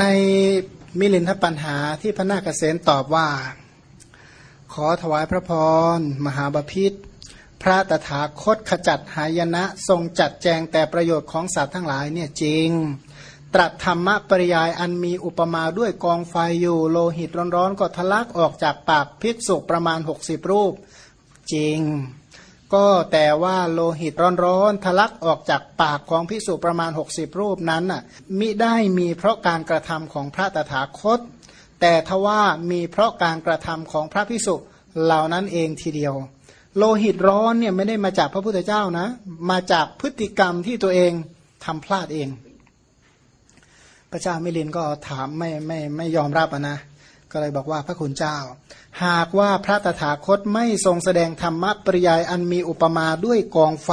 ในมิลินทปัญหาที่พระนาคเษนตอบว่า ขอถวายพระพรมหาบาพิษพระตถาคตขจัดหายนะทรงจัดแจงแต่ประโยชน์ของสัตว์ทั้งหลายเนี่ยจริง ตรัสธรรมปริยายอันมีอุปมาด้วยกองไฟอยู่โลหิตร้อนๆ ก็ทะลักออกจากปากภิกษุประมาณ 60 รูปจริง ก็แต่ว่าโลหิตร้อนๆทะลักออกจากปากของภิกษุประมาณ 60 รูปนั้นน่ะมิได้มีเพราะการกระทำของพระตถาคต แต่ทว่ามีเพราะการกระทำของพระภิกษุเหล่านั้นเองทีเดียว โลหิตร้อนเนี่ยไม่ได้มาจากพระพุทธเจ้านะ มาจากพฤติกรรมที่ตัวเองทำพลาดเอง พระเจ้ามิลินก็ถามไม่ไม่ไม่ยอมรับนะ ก็เลยบอกว่าพระคุณเจ้า หากว่าพระตถาคตไม่ทรงแสดงธรรมปริยายอันมีอุปมาด้วยกองไฟ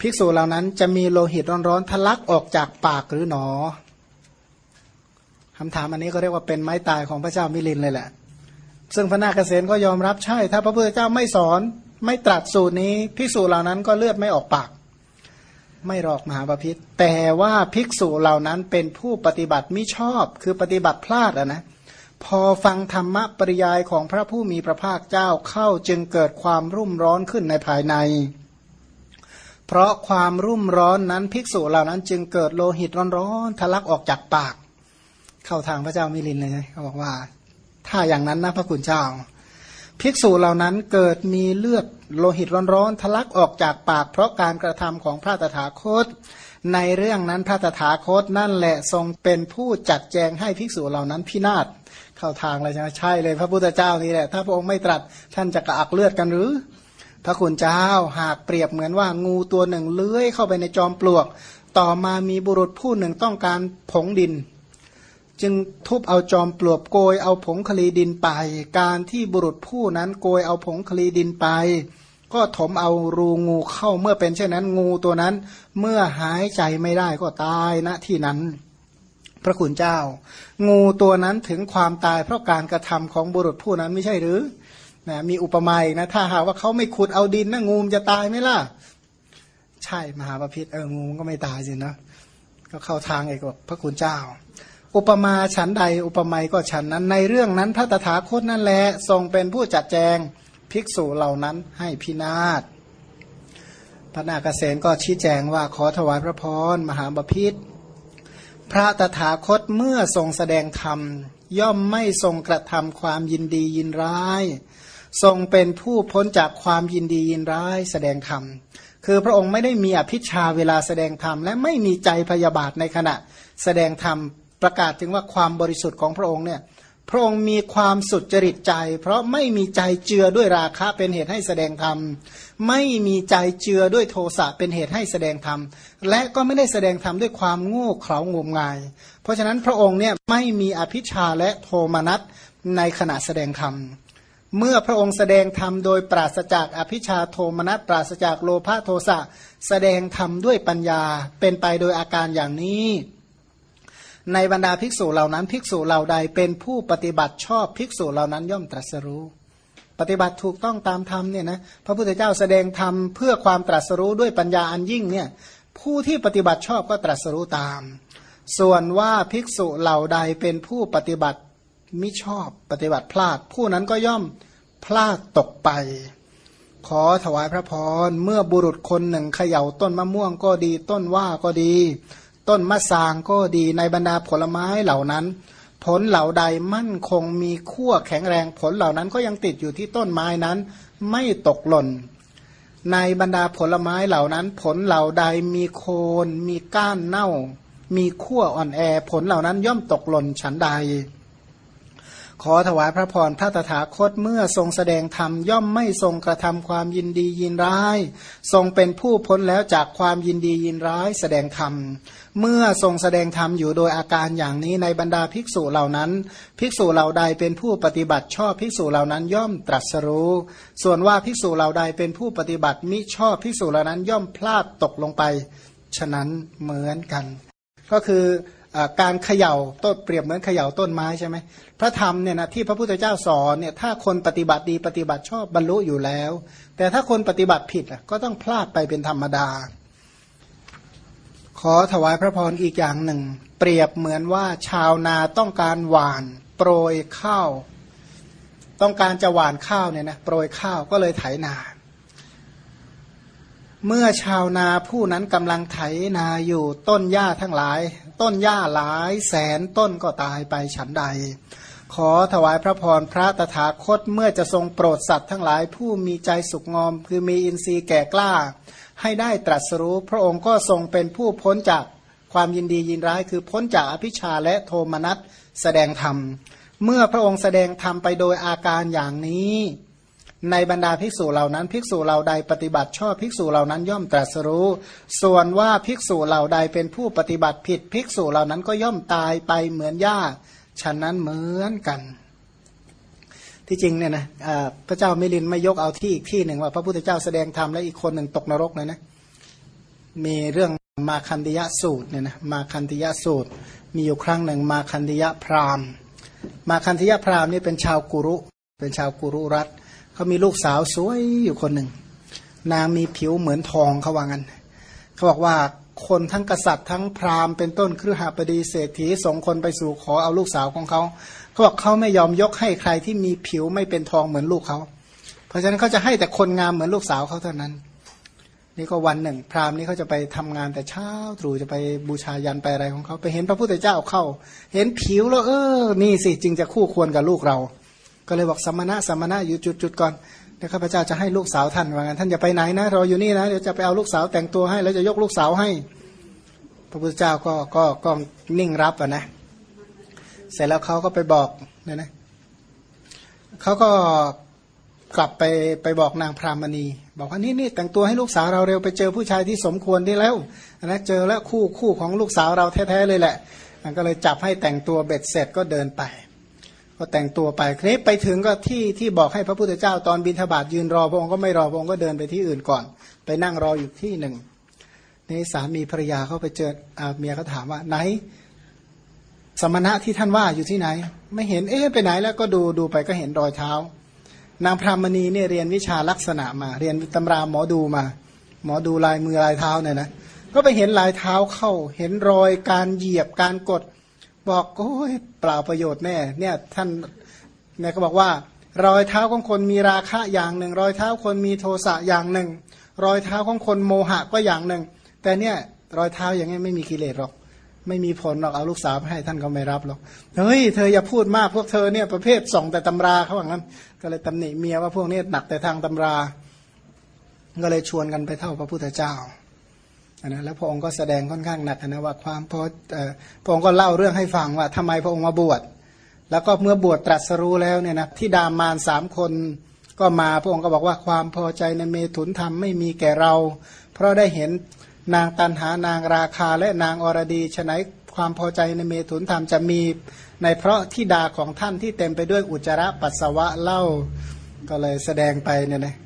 ภิกษุเหล่านั้นจะมีโลหิตร้อนๆทะลักออกจากปากหรือหนอคำถามอันนี้ก็เรียกว่าเป็นไม้ตายของพระเจ้ามิลินเลยแหละ ซึ่งพระนาคเษนก็ยอมรับใช่ ถ้าพระพุทธเจ้าไม่สอนไม่ตรัสสูตรนี้ภิกษุเหล่านั้นก็เลือดไม่ออกปาก ไม่หรอกมหาปพิธแต่ว่าภิกษุเหล่านั้นเป็นผู้ปฏิบัติไมิชอบ คือปฏิบัติพลาดอะนะพอฟังธรรมะปริยายของพระผู้มีพระภาคเจ้าเข้าจึงเกิดความรุ่มร้อนขึ้นในภายใน เพราะความรุ่มร้อนนั้นภิกษุเหล่านั้นจึงเกิดโลหิตร้อนๆทะลักออกจากปาก เข้าทางพระเจ้ามิลินเลยเขาบอกว่า ถ้าอย่างนั้นนะพระคุณเจ้า ภิกษุเหล่านั้นเกิดมีเลือดโลหิตร้อนๆทะลักออกจากปาก เพราะการกระทำของพระตถาคต ในเรื่องนั้นพระตถาคตนั่นแหละทรงเป็นผู้จัดแจงให้ภิกษุเหล่านั้นพินาศเข้าทางเลยใช่ไหมใช่เลย พระพุทธเจ้านี่แหละถ้าพระองค์ไม่ตรัสท่านจะกระอักเลือดกันหรือ พระคุณเจ้าหากเปรียบเหมือนว่างูตัวหนึ่งเลื้อยเข้าไปในจอมปลวก ต่อมามีบุรุษผู้หนึ่งต้องการผงดิน จึงทุบเอาจอมปลวกโกยเอาผงคลีดินไป การที่บุรุษผู้นั้นโกยเอาผงคลีดินไป ก็ถมเอารูงูเข้าเมื่อเป็นเช่นนั้นงูตัวนั้น เมื่อหายใจไม่ได้ก็ตายณที่นั้น พระคุณเจ้า งูตัวนั้นถึงความตายเพราะการกระทำของบุรุษผู้นั้นไม่ใช่หรือนะมีอุปมาอีกนะ ถ้าหากว่าเขาไม่ขุดเอาดินนะงูมันจะตายไหมล่ะ ใช่มหาปพิธเอองูก็ไม่ตายสินะก็เข้าทางเอกพระคุณเจ้า อุปมาฉันใดอุปไมยก็ฉันนั้น ในเรื่องนั้นพระตถาคตนั่นแหละทรงเป็นผู้จัดแจงภิกษุเหล่านั้นให้พินาศพระนาคเษนก็ชี้แจงว่าขอถวายพระพรมหาบพิษพระตถาคตเมื่อทรงแสดงธรรม ย่อมไม่ทรงกระทำความยินดียินร้าย ทรงเป็นผู้พ้นจากความยินดียินร้ายแสดงธรรมคือพระองค์ไม่ได้มีอภิชาเวลาแสดงธรรมและไม่มีใจพยาบาทในขณะแสดงธรรม ประกาศถึงว่าความบริสุทธิ์ของพระองค์เนี่ยพระองค์มีความสุดจริตใจ เพราะไม่มีใจเจือด้วยราคะเป็นเหตุให้แสดงธรรมไม่มีใจเจือด้วยโทสะเป็นเหตุให้แสดงธรรมและก็ไม่ได้แสดงธรรมด้วยความโง่เขลางมงาย เพราะฉะนั้นพระองค์เนี่ยไม่มีอภิชาและโทมนัสในขณะแสดงธรรมเมื่อพระองค์แสดงธรรมโดยปราศจากอภิชาโทมนัสปราศจากโลภะโทสะแสดงธรรมด้วยปัญญาเป็นไปโดยอาการอย่างนี้ ในบรรดาภิกษุเหล่านั้น ภิกษุเหล่าใดเป็นผู้ปฏิบัติชอบภิกษุเหล่านั้นย่อมตรัสรู้ ปฏิบัติถูกต้องตามธรรมเนี่ยนะพระพุทธเจ้าแสดงธรรมเพื่อความตรัสรู้ด้วยปัญญาอันยิ่งเนี่ยผู้ที่ปฏิบัติชอบก็ตรัสรู้ตาม ส่วนว่าภิกษุเหล่าใดเป็นผู้ปฏิบัติมิชอบปฏิบัติพลาด ผู้นั้นก็ย่อมพลาดตกไป ขอถวายพระพรเมื่อบุรุษคนหนึ่งเขย่าต้นมะม่วงก็ดี ต้นว่าก็ดี ต้นมะสางก็ดีในบรรดาผลไม้เหล่านั้น ผลเหล่าใดมั่นคงมีขั้วแข็งแรงผลเหล่านั้นก็ยังติดอยู่ที่ต้นไม้นั้น ไม่ตกหล่น ในบรรดาผลไม้เหล่านั้น ผลเหล่าใดมีโคน มีก้านเน่า มีขั้วอ่อนแอ ผลเหล่านั้นย่อมตกหล่นฉันใด ขอถวายพระพรพระตถาคตเมื่อทรงแสดงธรรมย่อมไม่ทรงกระทำความยินดียินร้าย ทรงเป็นผู้พ้นแล้วจากความยินดียินร้ายแสดงธรรมเมื่อทรงแสดงธรรมอยู่โดยอาการอย่างนี้ในบรรดาภิกษุเหล่านั้น ภิกษุเหล่าใดเป็นผู้ปฏิบัติชอบภิกษุเหล่านั้นย่อมตรัสรู้ ส่วนว่าภิกษุเหล่าใดเป็นผู้ปฏิบัติมิชอบภิกษุเหล่านั้นย่อมพลาดตกลงไป ฉะนั้นเหมือนกัน ก็คือ การเขย่าต้นเปรียบเหมือนเขย่าต้นไม้ใช่ไหมพระธรรมเนี่ยนะที่พระพุทธเจ้าสอนเนี่ยถ้าคนปฏิบัติดีปฏิบัติชอบบรรลุอยู่แล้ว แต่ถ้าคนปฏิบัติผิดก็ต้องพลาดไปเป็นธรรมดา ขอถวายพระพรอีกอย่างหนึ่ง เปรียบเหมือนว่าชาวนาต้องการหวาน โปรยข้าว ต้องการจะหวานข้าวเนี่ยนะโปรยข้าวก็เลยไถนาเมื่อชาวนาผู้นั้นกำลังไถนาอยู่ต้นหญ้าทั้งหลาย ต้นหญ้าหลายแสนต้นก็ตายไปฉันใด ขอถวายพระพรพระตถาคตเมื่อจะทรงโปรดสัตว์ทั้งหลายผู้มีใจสุกงอม คือมีอินทรีย์แก่กล้า ให้ได้ตรัสรู้ พระองค์ก็ทรงเป็นผู้พ้นจากความยินดียินร้ายคือพ้นจากอภิชาและโทมนัสแสดงธรรม เมื่อพระองค์แสดงธรรมไปโดยอาการอย่างนี้ ในบรรดาภิกษุเหล่านั้น ภิกษุเหล่าใดปฏิบัติชอบภิกษุเหล่านั้นย่อมตรัสรู้ ส่วนว่าภิกษุเหล่าใดเป็นผู้ปฏิบัติผิด ภิกษุเหล่านั้นก็ย่อมตายไปเหมือนหญ้าฉะนั้นเหมือนกัน ที่จริงเนี่ยนะพระเจ้ามิลินไม่ยกเอาที่อีกที่หนึ่งว่า พระพุทธเจ้าแสดงธรรมและอีกคนหนึ่งตกนรกเลยนะมีเรื่องมาคันติยะสูตรเนี่ยนะมาคันติยะสูตร มีอยู่ครั้งหนึ่งมาคันติยะพราหมณ์ มาคันติยะพราหมณ์นี่เป็นชาวกุรุเป็นชาวกุรุรัฐ เขามีลูกสาวสวยอยู่คนหนึ่ง นางมีผิวเหมือนทองเขาว่างั้นเขาบอกว่าคนทั้งกษัตริย์ทั้งพราหมณ์เป็นต้นครือหาบดีเศรษฐีส่งคนไปสู่ขอเอาลูกสาวของเขาเขาบอกเขาไม่ยอมยกให้ใครที่มีผิวไม่เป็นทองเหมือนลูกเขา เพราะฉะนั้นเขาจะให้แต่คนงามเหมือนลูกสาวเขาเท่านั้น นี่ก็วันหนึ่ง พราหมณ์นี้เขาจะไปทำงานแต่เช้าตรู่จะไปบูชายันไปอะไรของเขาไปเห็นพระพุทธเจ้าเข้า เห็นผิวแล้วเออนี่สิจึงจะคู่ควรกับลูกเรา ก็เลยบอกสมณะสมณะอยู่จุดๆก่อนเดี๋ยวข้าพเจ้าจะให้ลูกสาวท่านว่างั้นท่านอย่าไปไหนนะรออยู่นี่นะเดี๋ยวจะไปเอาลูกสาวแต่งตัวให้ แล้วจะยกลูกสาวให้ พระพุทธเจ้าก็ก็ก็นิ่งรับอะนะ เสร็จแล้วเขาก็ไปบอกเนี่ยนะเขาก็กลับไปไปบอกนางพรามณี บอกว่านี่นี่แต่งตัวให้ลูกสาวเราเร็วไปเจอผู้ชายที่สมควรที่แล้วนะเจอแล้วคู่คู่ของลูกสาวเราแท้ๆเลยแหละมันก็เลยจับให้แต่งตัวเบ็ดเสร็จก็เดินไป ก็แต่งตัวไปคลิปไปถึงก็ที่ที่บอกให้พระพุทธเจ้าตอนบินทบาทยืนรอพระองค์ก็ไม่รอพระองค์ก็เดินไปที่อื่นก่อน ไปนั่งรออยู่ที่หนึ่งนี่สามีภรรยาเขาไปเจอเมียเขาถามว่าไหน สมณะที่ท่านว่าอยู่ที่ไหน ไม่เห็นเอ๊ะไปไหนแล้วก็ดูดูไปก็เห็นรอยเท้า นางพรามณีเนี่ยเรียนวิชาลักษณะมา เรียนตำราหมอดูมา หมอดูลายมือลายเท้าเนี่ยนะก็ไปเห็นลายเท้าเข้า เห็นรอยการเหยียบการกด บอกโอ้ยเปล่าประโยชน์แน่เนี่ยท่านเนี่ยก็บอกว่ารอยเท้าของคนมีราคะอย่างหนึ่ง รอยเท้าคนมีโทสะอย่างหนึ่ง รอยเท้าของคนโมหะก็อย่างหนึ่ง แต่เนี่ยรอยเท้าอย่างนี้ไม่มีกิเลสหรอก ไม่มีผลหรอกเอาลูกสาวให้ท่านก็ไม่รับหรอกเฮ้ยเธออย่าพูดมากพวกเธอเนี่ยประเภทส่องแต่ตำราเขาบอกงั้น ก็เลยตำหนิเมียว่าพวกนี้หนักแต่ทางตำรา ก็เลยชวนกันไปเท่าพระพุทธเจ้า นะแล้วพระองค์ก็แสดงค่อนข้างหนักนะว่าความพอพระองค์ก็เล่าเรื่องให้ฟังว่าทำไมพระองค์มาบวชแล้วก็เมื่อบวชตรัสรู้แล้วเนี่ยนะที่ดามารสามคนก็มาพระองค์ก็บอกว่าความพอใจในเมถุนธรรมไม่มีแก่เรา เพราะได้เห็นนางตันหานางราคาและนางอรดีฉนัยความพอใจในเมถุนธรรมจะมีในเพราะที่ดาของท่านที่เต็มไปด้วยอุจจาระปัสสาวะเล่าก็เลยแสดงไปเนี่ยนะ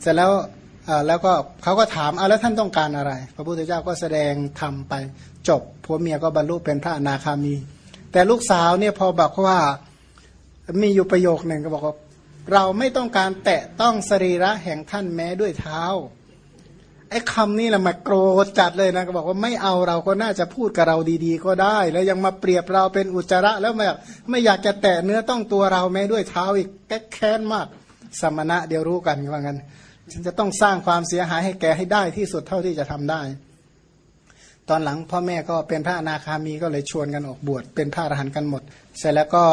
เสร็จแล้ว แล้วก็เขาก็ถามเอาแล้วท่านต้องการอะไร พระพุทธเจ้าก็แสดงทำไปจบผัวเมียก็บรรลุเป็นพระอนาคามี แต่ลูกสาวเนี่ยพอบอกว่ามีอยู่ประโยคหนึ่งก็บอกว่าเราไม่ต้องการแตะต้องสรีระแห่งท่านแม้ด้วยเท้าไอ้คำนี้แหละมาโกรธจัดเลยนะก็บอกว่าไม่เอาเราก็น่าจะพูดกับเราดีๆ ก็ได้ แล้วยังมาเปรียบเราเป็นอุจจาระแล้วแบบไม่อยากจะแตะเนื้อต้องตัวเราแม้ด้วยเท้าอีกแก๊แค้นมากสมณะเดี๋ยวรู้กันว่างั้น ฉันจะต้องสร้างความเสียหายให้แกให้ได้ที่สุดเท่าที่จะทำได้ ตอนหลังพ่อแม่ก็เป็นพระอนาคามีก็เลยชวนกันออกบวชเป็นพระอรหันต์กันหมด เสร็จแล้วก็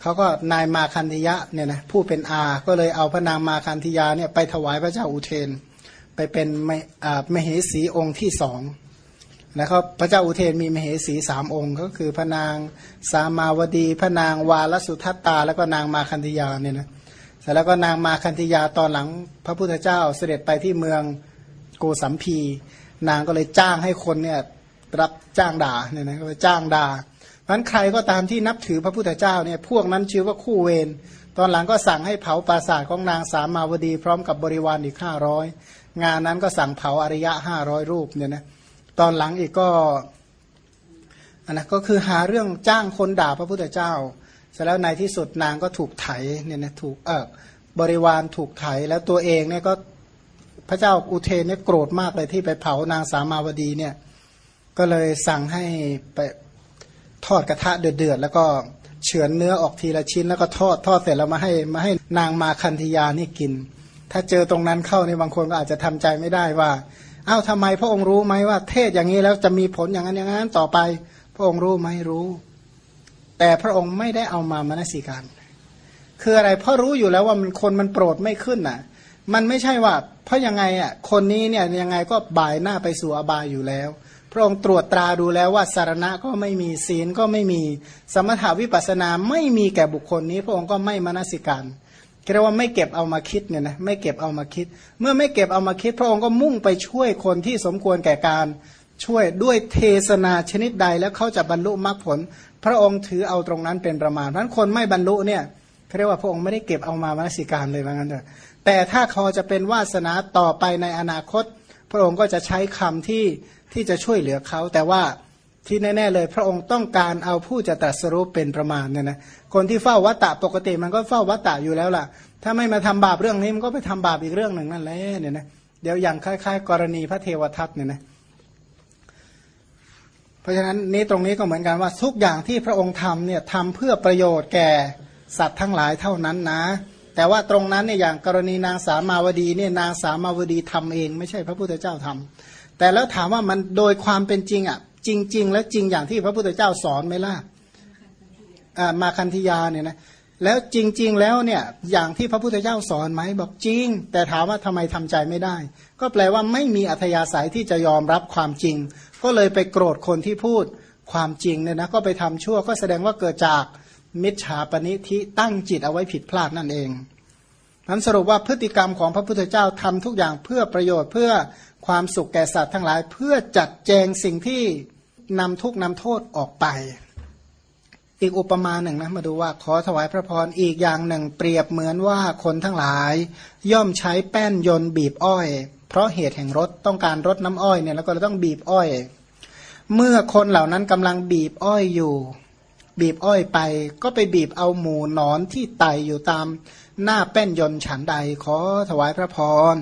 เขาก็นายมาคันธิยะเนี่ยนะผู้เป็นอาก็เลยเอาพระนางมาคันธิยาเนี่ยไปถวายพระเจ้าอุเทน ไปเป็นมเหสีองค์ที่สองนะครับพระเจ้าอุเทนมีมเหสีสามองค์ ก็คือพระนางสามาวดี พระนางวาลสุทัตตา แล้วก็นางมาคันธยาเนี่ยนะ แล้วก็นางมาคันธยาตอนหลังพระพุทธเจ้าเสด็จไปที่เมืองโกสัมพี นางก็เลยจ้างให้คนเนี่ยรับจ้างด่าเนี่ยนะก็จ้างด่าเพราะนั้นใครก็ตามที่นับถือพระพุทธเจ้าเนี่ยพวกนั้นชื่อว่าคู่เวรตอนหลังก็สั่งให้เผาปราสาทของนางสามาวดีพร้อมกับบริวารอีกห้าร้อยงานนั้นก็สั่งเผาอริยะห้าร้อยรูปเนี่ยนะตอนหลังอีกก็อันนะก็คือหาเรื่องจ้างคนด่าพระพุทธเจ้า ร็จแล้วในที่สุดนางก็ถูกไถเนี่ยนะถูกเออบริวารถูกไถแล้วตัวเองเนี่ยก็พระเจ้าอุเทนเนี่ยโกรธมากเลยที่ไปเผานางสามาวดีเนี่ยก็เลยสั่งให้ไปทอดกระทะเดือดๆแล้วก็เฉือนเนื้อออกทีละชิ้นแล้วก็ทอดทอดเสร็จแล้วมาให้มาให้นางมาคันธยานี่กิน ถ้าเจอตรงนั้นเข้าในบางคนก็อาจจะทำใจไม่ได้ว่าอ้าวทำไมพระองค์รู้ไหมว่า เทศอย่างนี้แล้วจะมีผลอย่างนั้นอย่างนั้นต่อไป พระองค์รู้ไหมรู้ แต่พระองค์ไม่ได้เอามามนสิการ คืออะไรเพราะรู้อยู่แล้วว่ามันคนมันโปรดไม่ขึ้นน่ะ มันไม่ใช่ว่า เพราะยังไงอะคนนี้เนี่ยยังไงก็บ่ายหน้าไปสู่อบายอยู่แล้ว พระองค์ตรวจตราดูแล้วว่าสารณะก็ไม่มีศีลก็ไม่มีสมถาวิปัสนาไม่มีแก่บุคคลนี้ พระองค์ก็ไม่มนสิการเรียกว่าไม่เก็บเอามาคิดเนี่ยนะไม่เก็บเอามาคิด เมื่อไม่เก็บเอามาคิด พระองค์ก็มุ่งไปช่วยคนที่สมควรแก่การ ช่วยด้วยเทศนาชนิดใดแล้วเขาจะบรรลุมรรคผล พระองค์ถือเอาตรงนั้นเป็นประมาณเพราะคนไม่บรรลุเนี่ยเขาเรียกว่าพระองค์ไม่ได้เก็บเอามามนสิการเลยว่างั้นเถอะแต่ถ้าเขาจะเป็นวาสนาต่อไปในอนาคต พระองค์ก็จะใช้คำที่ที่จะช่วยเหลือเขา แต่ว่าที่แน่ ๆ เลย พระองค์ต้องการเอาผู้จะตรัสรู้เป็นประมาณเนี่ยนะคนที่เฝ้าวัตตะปกติมันก็เฝ้าวัตตะอยู่แล้วล่ะ ถ้าไม่มาทำบาปเรื่องนี้มันก็ไปทำบาปอีกเรื่องหนึ่งนั่นแหละเนี่ยนะเดี๋ยวอย่างคล้าย ๆ กรณีพระเทวทัตเนี่ยนะ เพราะฉะนั้นนี้ตรงนี้ก็เหมือนกันว่าทุกอย่างที่พระองค์ทำเนี่ยทำเพื่อประโยชน์แก่สัตว์ทั้งหลายเท่านั้นนะ แต่ว่าตรงนั้นเนี่ยอย่างกรณีนางสามาวดีเนี่ยนางสามาวดีทำเอง ไม่ใช่พระพุทธเจ้าทำแต่แล้วถามว่ามันโดยความเป็นจริงอะจริง ๆ และจริงอย่างที่พระพุทธเจ้าสอนไหมล่ะมาคันธยาเนี่ยนะ แล้วจริง ๆ แล้วเนี่ยอย่างที่พระพุทธเจ้าสอนไหมบอกจริง แต่ถามว่าทำไมทำใจไม่ได้ ก็แปลว่าไม่มีอัธยาศัยที่จะยอมรับความจริง ก็เลยไปโกรธคนที่พูดความจริงเนี่ยนะก็ไปทำชั่วก็แสดงว่าเกิดจากมิจฉาปณิทิตั้งจิตเอาไว้ผิดพลาดนั่นเองนั้นสรุปว่าพฤติกรรมของพระพุทธเจ้าทำทุกอย่างเพื่อประโยชน์เพื่อความสุขแก่สัตว์ทั้งหลาย เพื่อจัดแจงสิ่งที่นำทุกนำโทษออกไป อีกอุปมาหนึ่งนะมาดูว่าขอถวายพระพรอีกอย่างหนึ่ง เปรียบเหมือนว่าคนทั้งหลาย ย่อมใช้แป้นยนต์บีบอ้อย เพราะเหตุแห่งรถต้องการรถน้ำอ้อยเนี่ยแล้วก็ต้องบีบอ้อย เมื่อคนเหล่านั้นกำลังบีบอ้อยอยู่ บีบอ้อยไป ก็ไปบีบเอาหมูนอนที่ไตอยู่ตามหน้าแป้นยนต์ฉันใดขอถวายพระพร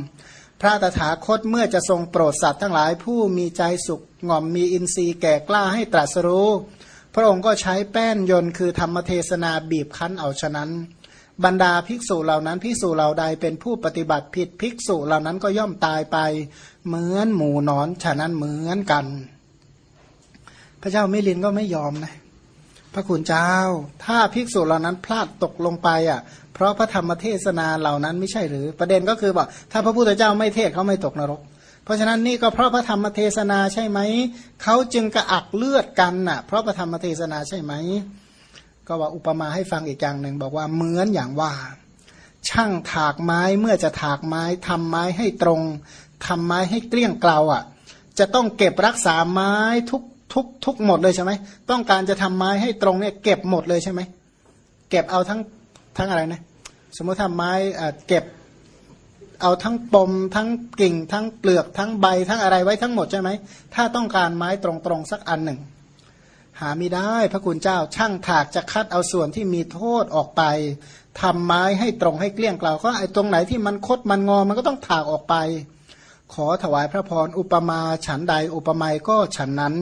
พระตถาคตเมื่อจะทรงโปรดสัตว์ทั้งหลายผู้มีใจสุขง่อมมีอินทรีย์แก่กล้าให้ตรัสรู้ ระองค์ก็ใช้แป้นยนต์คือธรรมเทศนาบีบคั้นเอาฉะนั้น บรรดาภิกษุเหล่านั้นภิกษุเหล่าใดเป็นผู้ปฏิบัติผิดภิกษุเหล่านั้นก็ย่อมตายไป เหมือนหมูนอนฉะนั้นเหมือนกัน พระเจ้ามิลินก็ไม่ยอมนะพระคุณเจ้า ถ้าภิกษุเหล่านั้นพลาดตกลงไปอะ เพราะพระธรรมเทศนาเหล่านั้นไม่ใช่หรือประเด็นก็คือบอกถ้าพระพุทธเจ้าไม่เทศเขาไม่ตกนรก เพราะฉะนั้นนี่ก็เพราะพระธรรมเทศนาใช่ไหม เขาจึงกระอักเลือดกันน่ะ เพราะพระธรรมเทศนาใช่ไหม ก็ว่าอุปมาให้ฟังอีกอย่างหนึ่งบอกว่าเหมือนอย่างว่า ช่างถากไม้เมื่อจะถากไม้ทำไม้ให้ตรงทำไม้ให้เกลี้ยงเกลาอะ จะต้องเก็บรักษาไม้ทุกทุกทุกหมดเลยใช่ไหม ต้องการจะทำไม้ให้ตรงเนี่ยเก็บหมดเลยใช่ไหม เก็บเอาทั้งทั้งอะไรนะ สมมติทำไม้เก็บ เอาทั้งปมทั้งกิ่ง ทั้งเปลือกทั้งใบทั้งอะไรไว้ทั้งหมดใช่ไหมถ้าต้องการไม้ตรงๆสักอันหนึ่ง หาไม่ได้พระคุณเจ้าช่างถากจะคัดเอาส่วนที่มีโทษออกไปทำไม้ให้ตรงให้เกลี้ยงเกลาก็ไอ้ตรงไหนที่มันคดมันงอมันก็ต้องถากออกไป ขอถวายพระพรอุปมาฉันใดอุปไมยก็ฉันนั้น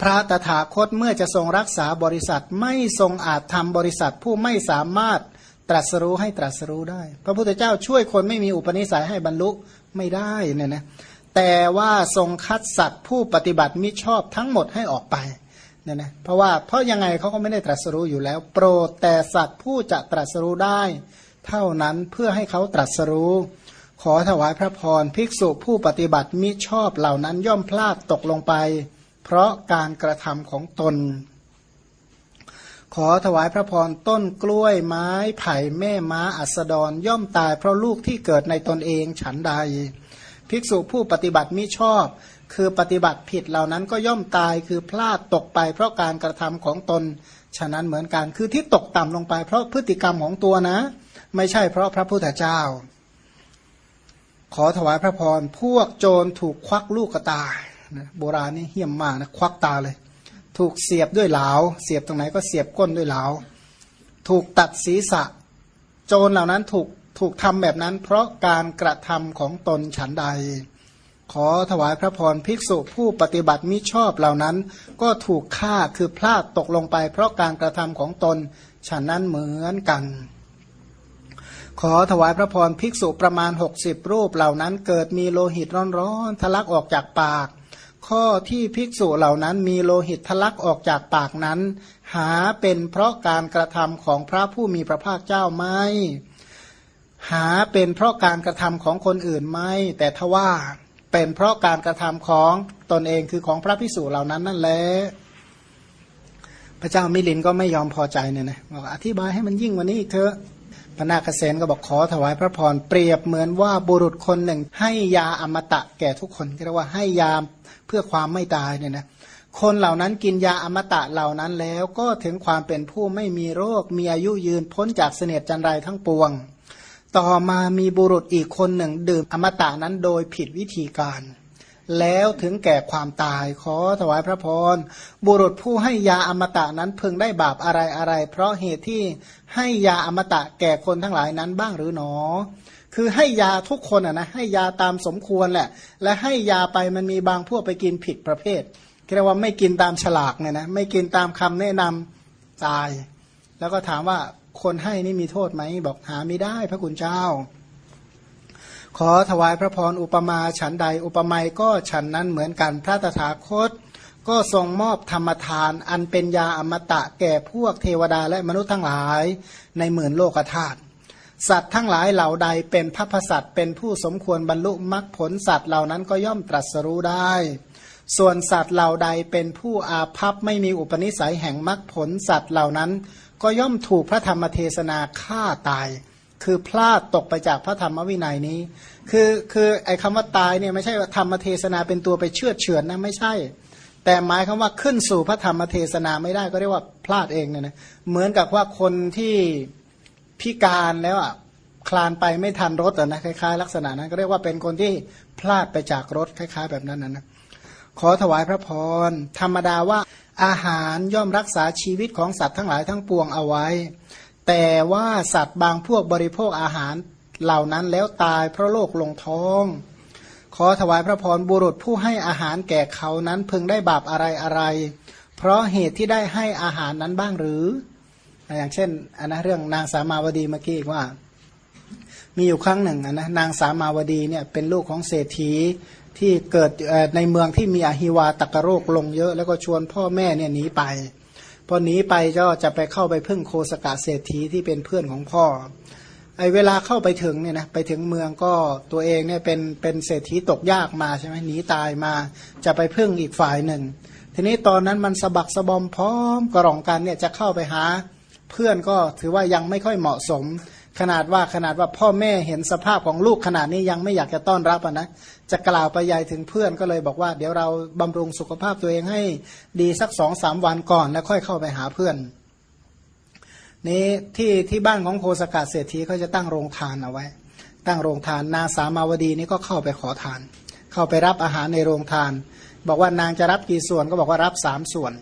พระตถาคตเมื่อจะทรงรักษาบริษัทไม่ทรงอาจทำบริษัทผู้ไม่สามารถ ตรัสรู้ให้ตรัสรู้ได้ พระพุทธเจ้าช่วยคนไม่มีอุปนิสัยให้บรรลุไม่ได้เนี่ยนะแต่ว่าทรงคัดสัตว์ผู้ปฏิบัติมิชอบทั้งหมดให้ออกไปเนี่ยนะเพราะว่าเพราะยังไงเขาก็ไม่ได้ตรัสรู้อยู่แล้ว โปรดแต่สัตว์ผู้จะตรัสรู้ได้ เท่านั้นเพื่อให้เขาตรัสรู้ ขอถวายพระพรภิกษุผู้ปฏิบัติมิชอบเหล่านั้นย่อมพลาดตกลงไป เพราะการกระทำของตน ขอถวายพระพรต้นกล้วยไม้ไผ่แม่ม้าอัสดรย่อมตายเพราะลูกที่เกิดในตนเองฉันใด ภิกษุผู้ปฏิบัติมิชอบ คือปฏิบัติผิดเหล่านั้นก็ย่อมตายคือพลาดตกไปเพราะการกระทำของตน ฉะนั้นเหมือนกันคือที่ตกต่ำลงไปเพราะพฤติกรรมของตัวนะ ไม่ใช่เพราะพระพุทธเจ้า ขอถวายพระพรพวกโจรถูกควักลูกกระตาโบราณนี่เหี้ยมมากนะควักตาเลย ถูกเสียบด้วยเหลาเสียบตรงไหนก็เสียบก้นด้วยเหลาถูกตัดศีรษะ โจรเหล่านั้นถูกถูกทำแบบนั้น เพราะการกระทำของตนฉันใด ขอถวายพระพรภิกษุผู้ปฏิบัติมิชอบเหล่านั้น ก็ถูกฆ่าคือพลาดตกลงไป เพราะการกระทำของตนฉันนั้นเหมือนกัน ขอถวายพระพรภิกษุประมาณ 60 รูปเหล่านั้น เกิดมีโลหิตร้อนๆทะลักออกจากปาก ข้อที่ภิกษุเหล่านั้นมีโลหิตทะลักออกจากปากนั้น หาเป็นเพราะการกระทำของพระผู้มีพระภาคเจ้าไหมหาเป็นเพราะการกระทำของคนอื่นไหมแต่ทว่าเป็นเพราะการกระทำของตนเองคือของพระพิสุเหล่านั้นนั่นแหละพระเจ้ามิลินก็ไม่ยอมพอใจเนี่ยนะบอกอธิบายให้มันยิ่งกว่านี้อีกเถอะ พระนาคเษนก็บอกขอถวายพระพรเปรียบเหมือนว่าบุรุษคนหนึ่ง ให้ยาอมตะแก่ทุกคนเรียกว่าให้ยาเพื่อความไม่ตายเนี่ยนะคนเหล่านั้นกินยาอมตะเหล่านั้นแล้วก็ถึงความเป็นผู้ไม่มีโรค มีอายุยืนพ้นจากเสนียดจันไรทั้งปวง ต่อมามีบุรุษอีกคนหนึ่ง ดื่มอมตะนั้นโดยผิดวิธีการ แล้วถึงแก่ความตายขอถวายพระพร บุรุษผู้ให้ยาอมตะนั้นพึงได้บาปอะไรอะไร เพราะเหตุที่ให้ยาอมตะแก่คนทั้งหลายนั้นบ้างหรือหนอ คือให้ยาทุกคนอะนะให้ยาตามสมควรแหละ และให้ยาไปมันมีบางพวกไปกินผิดประเภทเรียกว่าไม่กินตามฉลากเนี่ยนะไม่กินตามคำแนะนำตาย แล้วก็ถามว่าคนให้นี่มีโทษไหมบอกหาไม่ได้พระคุณเจ้า ขอถวายพระพรอุปมาฉันใดอุปไมยก็ฉันนั้นเหมือนกันพระตถาคต ก็ทรงมอบธรรมทาน อันเป็นยาอมตะแก่พวกเทวดาและมนุษย์ทั้งหลายในหมื่นโลกธาตุสัตว์ทั้งหลายเหล่าใดเป็นพระพสัตเป็นผู้สมควรบรรลุมรรคผลสัตว์เหล่านั้นก็ย่อมตรัสรู้ได้ ส่วนสัตว์เหล่าใดเป็นผู้อาภัพไม่มีอุปนิสัยแห่งมรรคผลสัตว์เหล่านั้น ก็ย่อมถูกพระธรรมเทศนาฆ่าตาย คือพลาดตกไปจากพระธรรมวินัยนี้ คือคือไอ้คำว่าตายเนี่ยไม่ใช่ว่าธรรมเทศนาเป็นตัวไปเชื่อเฉือนนะไม่ใช่ แต่หมายคำว่าขึ้นสู่พระธรรมเทศนาไม่ได้ก็เรียกว่าพลาดเองเนี่ยนะเหมือนกับว่าคนที่พิการแล้วอะคลานไปไม่ทันรถอะนะคล้ายๆ ลักษณะนั้นก็เรียกว่าเป็นคนที่พลาดไปจากรถคล้าย ๆ แบบนั้นนะนะขอถวายพระพรธรรมดาว่าอาหารย่อมรักษาชีวิตของสัตว์ทั้งหลายทั้งปวงเอาไว้ แต่ว่าสัตว์บางพวกบริโภคอาหารเหล่านั้นแล้วตายเพราะโรคลงท้อง ขอถวายพระพรบุรุษผู้ให้อาหารแก่เขานั้นพึงได้บาปอะไรอะไร เพราะเหตุที่ได้ให้อาหารนั้นบ้างหรือ อย่างเช่นอันนะเรื่องนางสามาวดีเมื่อกี้ว่า มีอยู่ครั้งหนึ่งนะนางสามาวดีเนี่ยเป็นลูกของเศรษฐีที่เกิดในเมืองที่มีอหิวาตกโรคลงเยอะ แล้วก็ชวนพ่อแม่เนี่ยหนีไป พอหนีไปก็จะไปเข้าไปพึ่งโคสกาเศรษฐีที่เป็นเพื่อนของพ่อ ไอเวลาเข้าไปถึงเนี่ยนะไปถึงเมืองก็ตัวเองเนี่ยเป็นเป็นเศรษฐีตกยากมาใช่ไหมหนีตายมา จะไปพึ่งอีกฝ่ายหนึ่ง ทีนี้ตอนนั้นมันสะบักสะบอมพร้อมกระรองกันเนี่ยจะเข้าไปหา เพื่อนก็ถือว่ายังไม่ค่อยเหมาะสม ขนาดว่าขนาดว่าพ่อแม่เห็นสภาพของลูกขนาดนี้ยังไม่อยากจะต้อนรับนะจะกล่าวไปยายถึงเพื่อนก็เลยบอกว่าเดี๋ยวเราบำรุงสุขภาพตัวเองให้ดีสักสองสามวันก่อนแล้วค่อยเข้าไปหาเพื่อน นี้ที่ที่บ้านของโคสกาเศรษฐีเขาจะตั้งโรงทานเอาไว้ ตั้งโรงทานนาสามาวดีนี่ก็เข้าไปขอทาน เข้าไปรับอาหารในโรงทาน บอกว่านางจะรับกี่ส่วนก็บอกว่ารับสามส่วน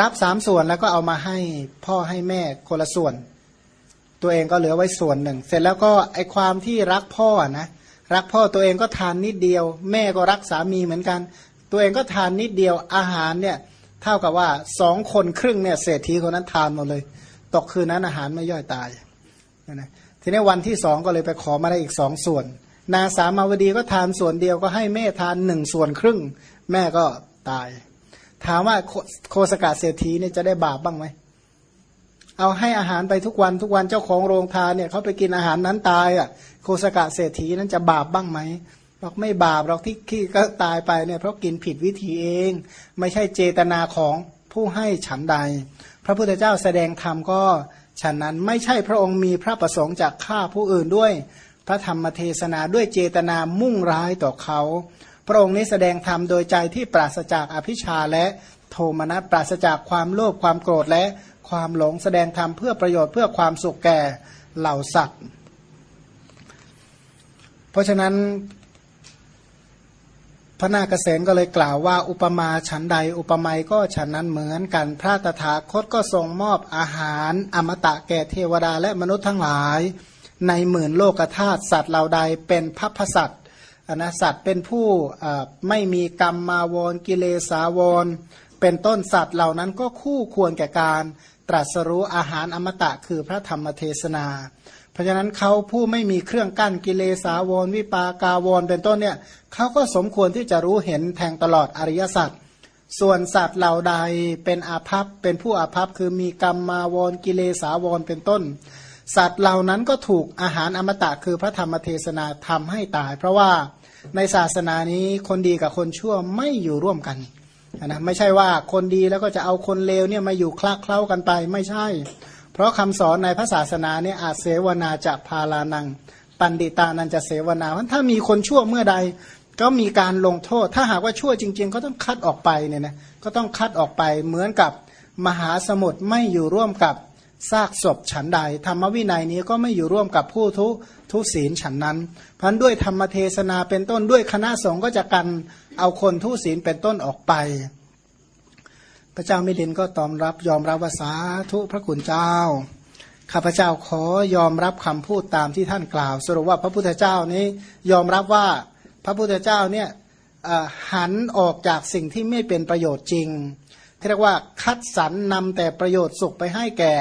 รับสามส่วนแล้วก็เอามาให้พ่อให้แม่คนละส่วน ตัวเองก็เหลือไว้ส่วนหนึ่ง เสร็จแล้วก็ไอความที่รักพ่อนะรักพ่อตัวเองก็ทานนิดเดียว แม่ก็รักสามีเหมือนกัน ตัวเองก็ทานนิดเดียวอาหารเนี่ยเท่ากับว่าสองคนครึ่งเนี่ยเศรษฐีคนนั้นทานหมดเลย ตกคืนนั้นอาหารไม่ย่อยตายนะทีนี้วันที่สองก็เลยไปขอมาได้อีกสองส่วน นาสามาวดีก็ทานส่วนเดียวก็ให้แม่ทานหนึ่งส่วนครึ่ง แม่ก็ตาย ถามว่าโคสกาเศรษฐีเนี่ยจะได้บาปบ้างไหม เอาให้อาหารไปทุกวันทุกวันเจ้าของโรงทานเนี่ยเขาไปกินอาหารนั้นตายอะโคสกะเศรษฐีนั้นจะบาปบ้างไหมบอกไม่บาปหรอกที่ขี้ก็ตายไปเนี่ยเพราะกินผิดวิธีเอง ไม่ใช่เจตนาของผู้ให้ฉันใด พระพุทธเจ้าแสดงธรรมก็ฉันนั้นไม่ใช่พระองค์มีพระประสงค์จากฆ่าผู้อื่นด้วย พระธรรมเทศนาด้วยเจตนามุ่งร้ายต่อเขา พระองค์นี้แสดงธรรมโดยใจที่ปราศจากอภิชาและโทมนัสปราศจากความโลภความโกรธและ ความหลงแสดงธรรมเพื่อประโยชน์เพื่อความสุขแก่เหล่าสัตว์ เพราะฉะนั้นพระนาคเษนก็เลยกล่าวว่าอุปมาฉันใดอุปไมยก็ฉันนั้นเหมือนกันพระตถาคตก็ทรงมอบอาหารอมตะแก่เทวดาและมนุษย์ทั้งหลาย ในหมื่นโลกธาตุสัตว์เหล่าใดเป็นพัพสัตว์อนะสัตว์เป็นผู้ไม่มีกรรมมาวรกิเลสาวร เป็นต้นสัตว์เหล่านั้นก็คู่ควรแก่การ ตรัสรู้อาหารอมตะคือพระธรรมเทศนา เพราะฉะนั้นเขาผู้ไม่มีเครื่องกั้นกิเลสาวรวิปากาวรเป็นต้นเนี่ยเขาก็สมควรที่จะรู้เห็นแทงตลอดอริยสัจส่วนสัตว์เหล่าใดเป็นอาภัพเป็นผู้อาภัพคือมีกรรมมาวรกิเลสาวรเป็นต้น สัตว์เหล่านั้นก็ถูกอาหารอมตะคือพระธรรมเทศนาทำให้ตาย เพราะว่าในศาสนานี้คนดีกับคนชั่วไม่อยู่ร่วมกัน นะไม่ใช่ว่าคนดีแล้วก็จะเอาคนเลวเนี่ยมาอยู่คลักเคล้ากันไปไม่ใช่ เพราะคำสอนในพระศาสนาเนี่ยอาจเสวนาจะพาลานัง ปันดิตานันจะเสวนาเพราะถ้ามีคนชั่วเมื่อใด ก็มีการลงโทษ ถ้าหากว่าชั่วจริง ๆ ก็ต้องคัดออกไปเนี่ยนะก็ต้องคัดออกไปเหมือนกับมหาสมุทรไม่อยู่ร่วมกับ ซากศพฉันใด ธรรมวินัยนี้ก็ไม่อยู่ร่วมกับผู้ทุทุศีลฉันนั้นพราะด้วยธรรมเทศนาเป็นต้นด้วยคณะสงฆ์ก็จะกันเอาคนทุศีลเป็นต้นออกไป พระเจ้ามิลินก็ตอมรับยอมรับว่าสาธุพระคุณเจ้าข้าพเจ้าขอยอมรับคำพูดตามที่ท่านกล่าว สรุปว่าพระพุทธเจ้านี้ยอมรับว่าพระพุทธเจ้าเนี่ยหันออกจากสิ่งที่ไม่เป็นประโยชน์จริงเรียกว่าคัดสรรนนำแต่ประโยชน์สุขไปให้แก่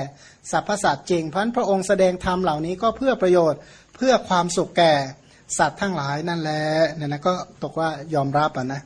สรรพสัตว์จริงเพราะนั้นพระองค์แสดงธรรมเหล่านี้ก็เพื่อประโยชน์เพื่อความสุขแก่สัตว์ทั้งหลายนั่นแหละเนี่ยนะก็ตกว่ายอมรับอะนะ